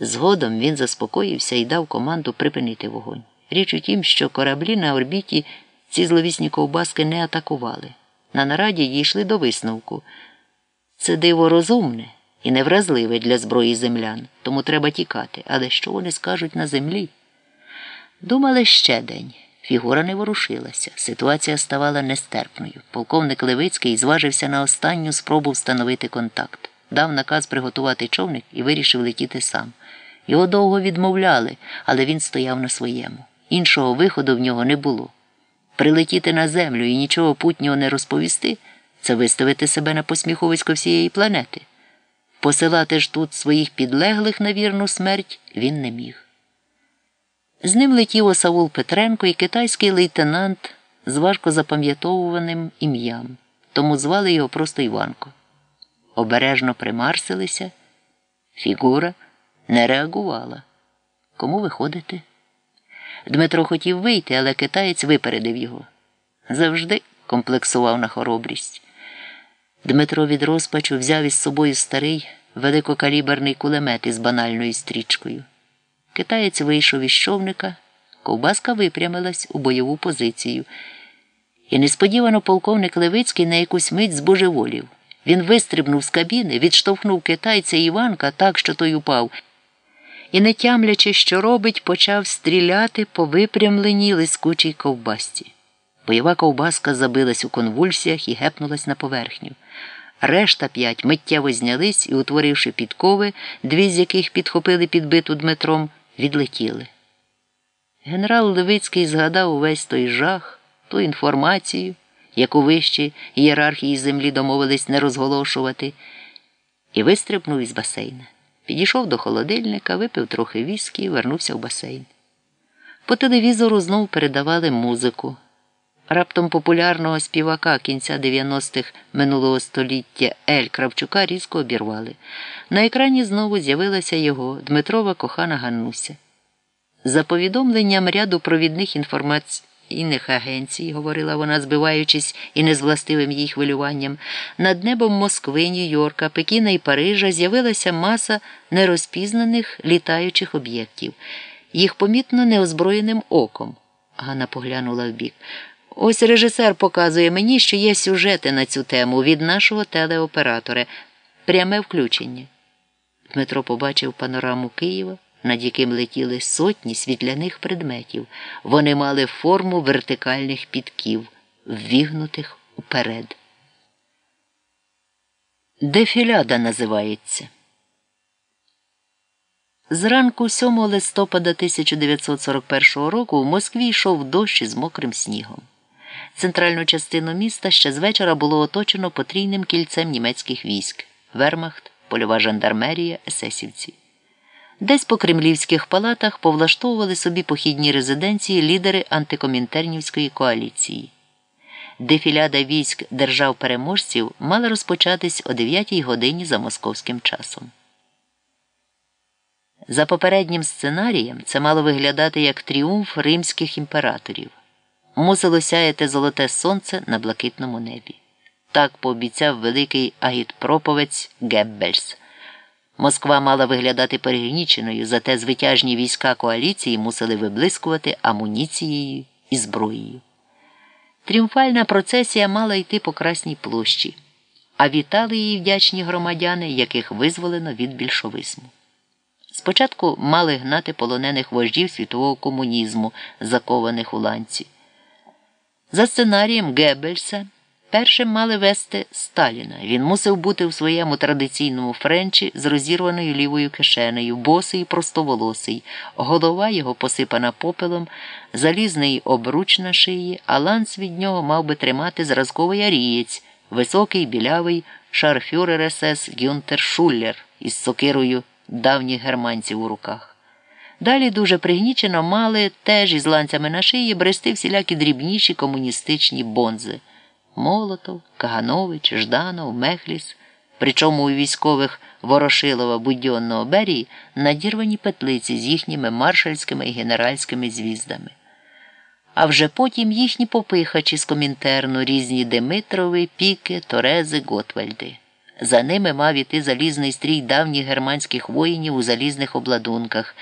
Згодом він заспокоївся і дав команду припинити вогонь. Річ у тім, що кораблі на орбіті ці зловісні ковбаски не атакували. На нараді дійшли до висновку. Це диво розумне і невразливе для зброї землян, тому треба тікати. Але що вони скажуть на землі? Думали ще день. Фігура не ворушилася. Ситуація ставала нестерпною. Полковник Левицький зважився на останню спробу встановити контакт, дав наказ приготувати човник і вирішив летіти сам. Його довго відмовляли, але він стояв на своєму. Іншого виходу в нього не було. Прилетіти на землю і нічого путнього не розповісти це виставити себе на посміховисько всієї планети. Посилати ж тут своїх підлеглих на вірну смерть він не міг. З ним летів Осавул Петренко і китайський лейтенант з важко запам'ятовуваним ім'ям, тому звали його просто Іванко. Обережно примарсилися, фігура не реагувала. Кому виходити? Дмитро хотів вийти, але китаєць випередив його. Завжди комплексував на хоробрість. Дмитро від розпачу взяв із собою старий великокаліберний кулемет із банальною стрічкою. Китаєць вийшов із човника, ковбаска випрямилась у бойову позицію. І несподівано полковник Левицький на якусь мить збожеволів. Він вистрибнув з кабіни, відштовхнув китайця Іванка так, що той упав, і, не тямлячи, що робить, почав стріляти по випрямленій лискучій ковбасці. Бойова ковбаска забилась у конвульсіях і гепнулась на поверхню. Решта п'ять миттєво знялись і, утворивши підкови, дві з яких підхопили підбиту Дмитром, відлетіли. Генерал Левицький згадав увесь той жах, ту інформацію, яку вищі ієрархії землі домовились не розголошувати, і вистрибнув із басейна. Підійшов до холодильника, випив трохи віскі і вернувся в басейн. По телевізору знов передавали музику. Раптом популярного співака кінця 90-х минулого століття Ель Кравчука різко обірвали. На екрані знову з'явилася його Дмитрова кохана Ганнуся. За повідомленням ряду провідних інформаційних агенцій, говорила вона, збиваючись і незвластивим її хвилюванням, над небом Москви, Нью-Йорка, Пекіна і Парижа з'явилася маса нерозпізнаних літаючих об'єктів. Їх помітно неозброєним оком. Ганна поглянула вбік. Ось режисер показує мені, що є сюжети на цю тему від нашого телеоператора. Пряме включення. Дмитро побачив панораму Києва, над яким летіли сотні світляних предметів. Вони мали форму вертикальних підків, ввігнутих уперед. Дефіляда називається. Зранку 7 листопада 1941 року в Москві йшов дощ із мокрим снігом. Центральну частину міста ще з вечора було оточено потрійним кільцем німецьких військ Вермахт, польова жандармерія, есесівці. Десь по кремлівських палатах повлаштовували собі похідні резиденції лідери антикомінтернівської коаліції. Дефіляда військ держав-переможців мала розпочатись о 9 годині за московським часом. За попереднім сценарієм це мало виглядати як тріумф римських імператорів мусило сяяти золоте сонце на блакитному небі. Так пообіцяв великий агітпроповець Геббельс. Москва мала виглядати перегніченою, зате звитяжні війська коаліції мусили виблискувати амуніцією і зброєю. Тріумфальна процесія мала йти по Красній площі, а вітали її вдячні громадяни, яких визволено від більшовизму. Спочатку мали гнати полонених вождів світового комунізму, закованих у ланці. За сценарієм Геббельса першим мали вести Сталіна. Він мусив бути в своєму традиційному френчі з розірваною лівою кишенею, босий і простоволосий, голова його посипана попелом, залізний обруч на шиї, а ланц від нього мав би тримати зразковий арієць, високий білявий шарфюрер СС Гюнтер Шуллер із сокирою давніх германців у руках. Далі дуже пригнічено мали теж із ланцями на шиї брести всілякі дрібніші комуністичні бонзи Молотов, Каганович, Жданов, Мехліс. Причому у військових Ворошилова Будьонного Берії надірвані петлиці з їхніми маршальськими і генеральськими звіздами. А вже потім їхні попихачі з комінтерну різні Димитрови, Піки, Торези, Готвальди. За ними мав іти залізний стрій давніх германських воїнів у залізних обладунках.